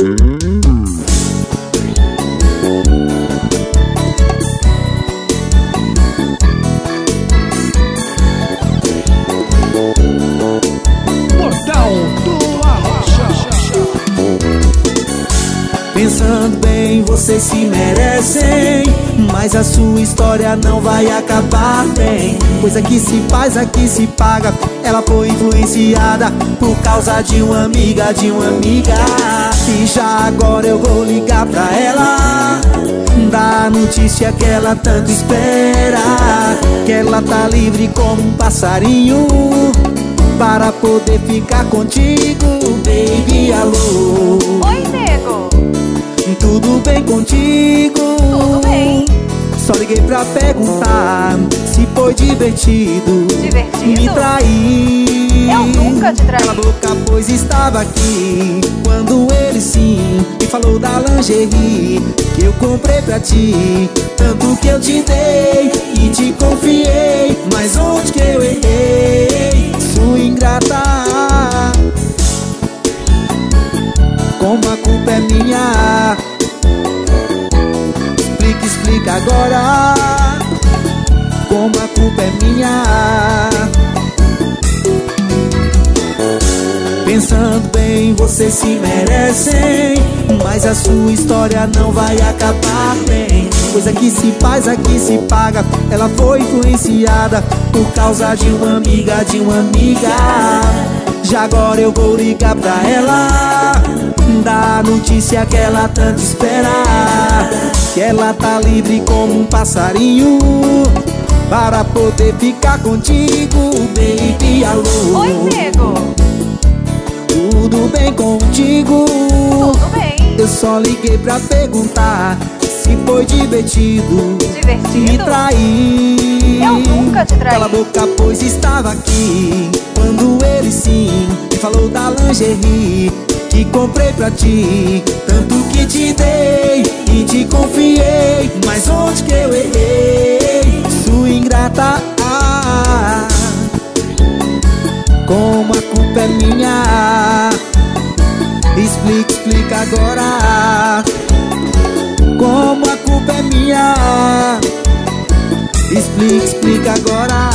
Portal do Arrocha. Pensando bem, vocês se merecem. Mas a sua história não vai acabar bem. Coisa que se faz, aqui se paga. Ela foi influenciada por causa de uma amiga, de uma amiga. Já agora eu vou ligar pra ela. Dar a notícia que ela tanto espera. Que ela tá livre como um passarinho. Para poder ficar contigo, baby, alô. Oi, nego. Tudo bem contigo? Tudo bem. Só liguei pra perguntar se foi divertido. Divertido? Me trair. Eu nunca te traí. Cala a boca, pois estava aqui. Quando ele me falou da lingerie que eu comprei pra ti. Tanto que eu te dei e te confiei. Mas onde que eu errei? Sua ingrata. Como a culpa é minha Explica, explica agora Como a culpa é minha Pensando bem, vocês se merecem Mas a sua história não vai acabar bem Coisa que se faz, aqui se paga. Ela foi influenciada Por causa de uma amiga, de uma amiga. Já agora eu vou ligar pra ela. Dar a notícia que ela tanto espera. Que ela tá livre como um passarinho. Para poder ficar contigo, baby, Eu só liguei pra perguntar se foi divertido me Divertido? trair. Eu nunca te traí. Cala a boca, pois estava aqui quando ele sim me falou da lingerie que comprei pra ti. Tanto que te dei e te confiei, mas onde que eu errei? Sua ingrata. Ah, como a culpa é minha Explica, explica agora. Como a culpa é minha? Explica, explica agora